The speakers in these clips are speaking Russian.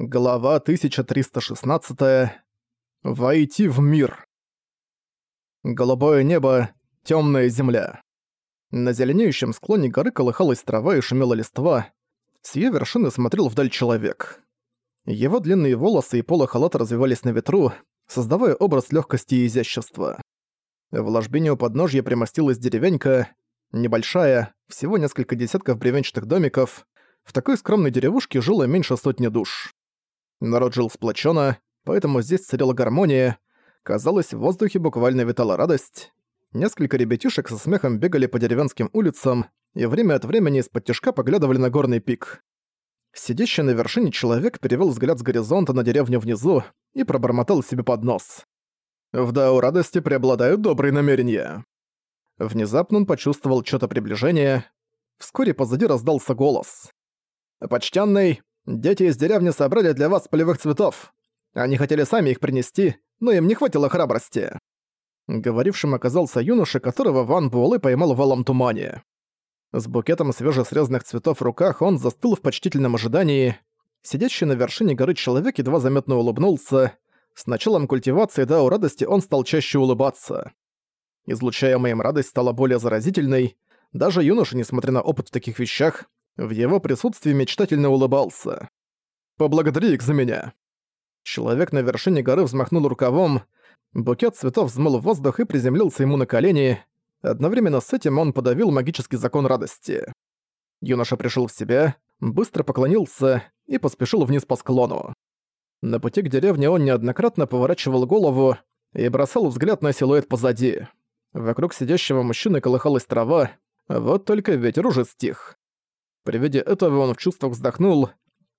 Глава 1316. Войти в мир. Голубое небо, темная земля. На зеленеющем склоне горы колыхалась трава и шумела листва. С её вершины смотрел вдаль человек. Его длинные волосы и полы халата развивались на ветру, создавая образ легкости и изящества. В ложбине у подножья примостилась деревенька, небольшая, всего несколько десятков бревенчатых домиков. В такой скромной деревушке жило меньше сотни душ. Народ жил сплоченно, поэтому здесь царила гармония. Казалось, в воздухе буквально витала радость. Несколько ребятишек со смехом бегали по деревенским улицам и время от времени из-под тяжка поглядывали на горный пик. Сидящий на вершине человек перевел взгляд с горизонта на деревню внизу и пробормотал себе под нос. В Дау радости преобладают добрые намерения. Внезапно он почувствовал что-то приближение. Вскоре позади раздался голос. «Почтенный, Дети из деревни собрали для вас полевых цветов. Они хотели сами их принести, но им не хватило храбрости». Говорившим оказался юноша, которого Ван Буэлэ поймал в алом тумане. С букетом свежесрезанных цветов в руках он застыл в почтительном ожидании. Сидящий на вершине горы человек едва заметно улыбнулся. С началом культивации Дао радости он стал чаще улыбаться. Излучаемая им радость стала более заразительной. Даже юноша, несмотря на опыт в таких вещах, в его присутствии мечтательно улыбался. «Поблагодари их за меня!» Человек на вершине горы взмахнул рукавом, букет цветов взмыл в воздух и приземлился ему на колени. Одновременно с этим он подавил магический закон радости. Юноша пришел в себя, быстро поклонился и поспешил вниз по склону. На пути к деревне он неоднократно поворачивал голову и бросал взгляд на силуэт позади. Вокруг сидящего мужчины колыхалась трава, вот только ветер уже стих. При виде этого он в чувствах вздохнул.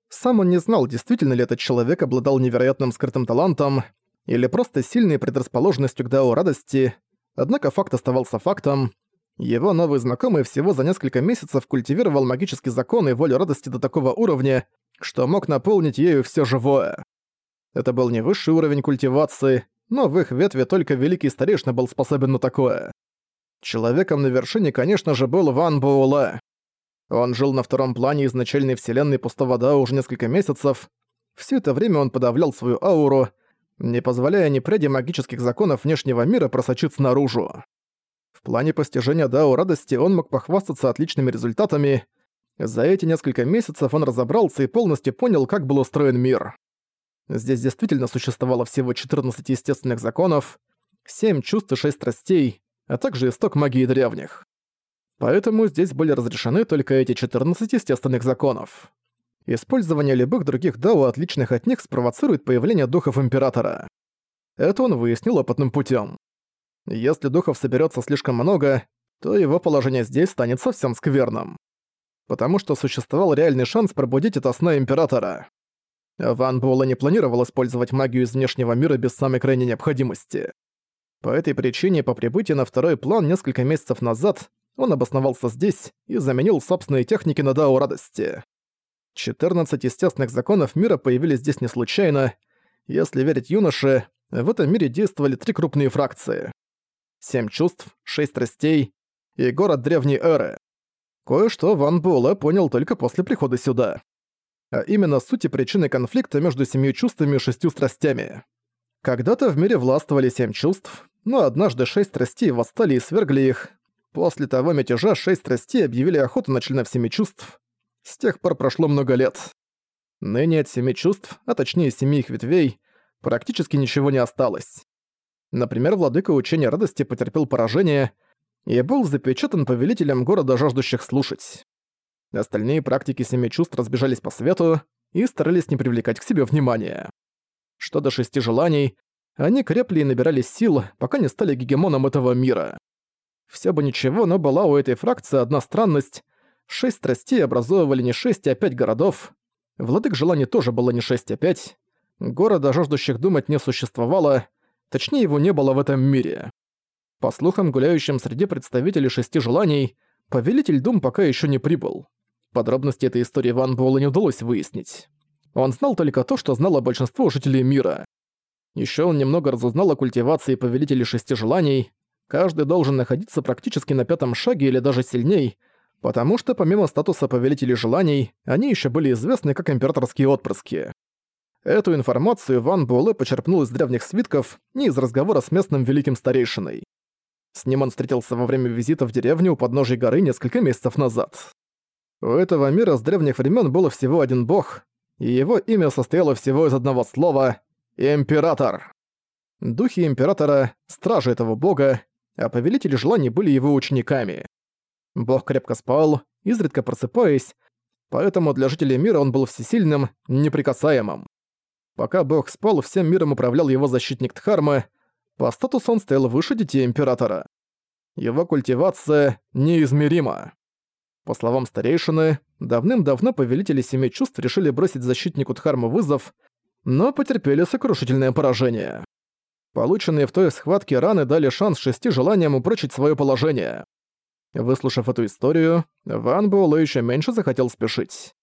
Сам он не знал, действительно ли этот человек обладал невероятным скрытым талантом или просто сильной предрасположенностью к дао радости, однако факт оставался фактом. Его новый знакомый всего за несколько месяцев культивировал магический закон и волю радости до такого уровня, что мог наполнить ею все живое. Это был не высший уровень культивации, но в их ветве только великий старейшина был способен на такое. Человеком на вершине, конечно же, был Ван Буэлэ. Он жил на втором плане изначальной вселенной пустого Дао уже несколько месяцев. Все это время он подавлял свою ауру, не позволяя ни пряди магических законов внешнего мира просочиться наружу. В плане постижения Дао радости он мог похвастаться отличными результатами. За эти несколько месяцев он разобрался и полностью понял, как был устроен мир. Здесь действительно существовало всего 14 естественных законов, 7 чувств и 6 страстей, а также исток магии древних. Поэтому здесь были разрешены только эти 14 естественных законов. Использование любых других дао, отличных от них, спровоцирует появление духов Императора. Это он выяснил опытным путем. Если духов соберется слишком много, то его положение здесь станет совсем скверным. Потому что существовал реальный шанс пробудить это сна Императора. Ван Буэлэ не планировал использовать магию из внешнего мира без самой крайней необходимости. По этой причине по прибытии на второй план несколько месяцев назад он обосновался здесь и заменил собственные техники на Дао Радости. 14 естественных законов мира появились здесь не случайно. Если верить юноше, в этом мире действовали три крупные фракции. Семь чувств, шесть страстей и город древней эры. Кое-что Ван Буэлэ понял только после прихода сюда. А именно суть и причины конфликта между семью чувствами и шестью страстями. Когда-то в мире властвовали семь чувств, но однажды шесть страстей восстали и свергли их, После того мятежа шесть страстей объявили охоту на членов семи чувств. С тех пор прошло много лет. Ныне от семи чувств, а точнее семи их ветвей, практически ничего не осталось. Например, владыка учения радости потерпел поражение и был запечатан повелителем города жаждущих слушать. Остальные практики семи чувств разбежались по свету и старались не привлекать к себе внимания. Что до шести желаний, они крепли и набирались сил, пока не стали гегемоном этого мира. Все бы ничего, но была у этой фракции одна странность. Шесть страстей образовывали не шесть, а пять городов. Владык желаний тоже было не шесть, а пять. Города, жаждущих думать, не существовало. Точнее, его не было в этом мире. По слухам, гуляющим среди представителей шести желаний, повелитель Дум пока еще не прибыл. Подробности этой истории Ван Буэлла не удалось выяснить. Он знал только то, что знало большинство жителей мира. Еще он немного разузнал о культивации повелителей шести желаний, Каждый должен находиться практически на пятом шаге или даже сильней, потому что помимо статуса повелителей желаний, они еще были известны как императорские отпрыски. Эту информацию Ван Буэлэ почерпнул из древних свитков и из разговора с местным великим старейшиной. С ним он встретился во время визита в деревню у подножия горы несколько месяцев назад. У этого мира с древних времен было всего один бог, и его имя состояло всего из одного слова «Император». Духи Императора — стражи этого бога, а повелители желаний были его учениками. Бог крепко спал, изредка просыпаясь, поэтому для жителей мира он был всесильным, неприкасаемым. Пока бог спал, всем миром управлял его защитник Дхармы, по статусу он стоял выше детей Императора. Его культивация неизмерима. По словам старейшины, давным-давно повелители Семи Чувств решили бросить защитнику Дхармы вызов, но потерпели сокрушительное поражение. Полученные в той схватке раны дали шанс шести желаниям упрочить свое положение. Выслушав эту историю, Ван Буэлэ еще меньше захотел спешить.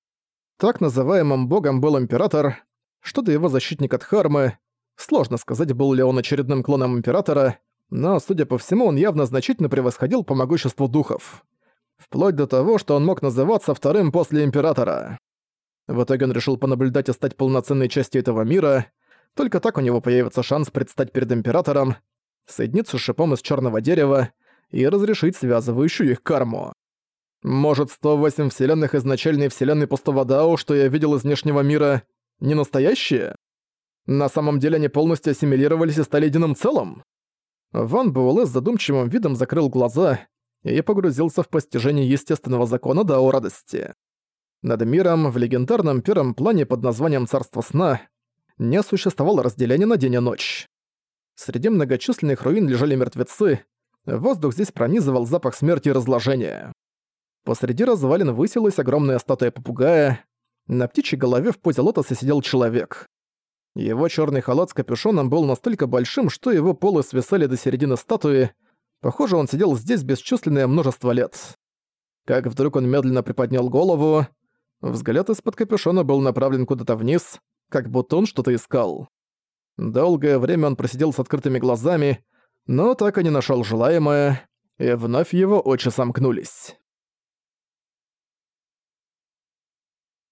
Так называемым богом был Император, что до его защитника Дхармы, сложно сказать, был ли он очередным клоном Императора, но, судя по всему, он явно значительно превосходил по могуществу духов. Вплоть до того, что он мог называться вторым после Императора. В итоге он решил понаблюдать и стать полноценной частью этого мира, только так у него появится шанс предстать перед Императором, соединиться с шипом из черного дерева и разрешить связывающую их карму. Может, 108 вселенных изначальной вселенной пустого Дао, что я видел из внешнего мира, не настоящие? На самом деле они полностью ассимилировались и стали единым целым? Ван Буэлэ с задумчивым видом закрыл глаза и погрузился в постижение естественного закона Дао радости. Над миром в легендарном первом плане под названием «Царство сна» не существовало разделения на день и ночь. Среди многочисленных руин лежали мертвецы, воздух здесь пронизывал запах смерти и разложения. Посреди развалин высилась огромная статуя попугая, на птичьей голове в позе лотоса сидел человек. Его черный халат с капюшоном был настолько большим, что его полы свисали до середины статуи. Похоже, он сидел здесь бесчисленное множество лет. Как вдруг он медленно приподнял голову, взгляд из-под капюшона был направлен куда-то вниз, как будто он что-то искал. Долгое время он просидел с открытыми глазами, но так и не нашел желаемое, и вновь его очи сомкнулись.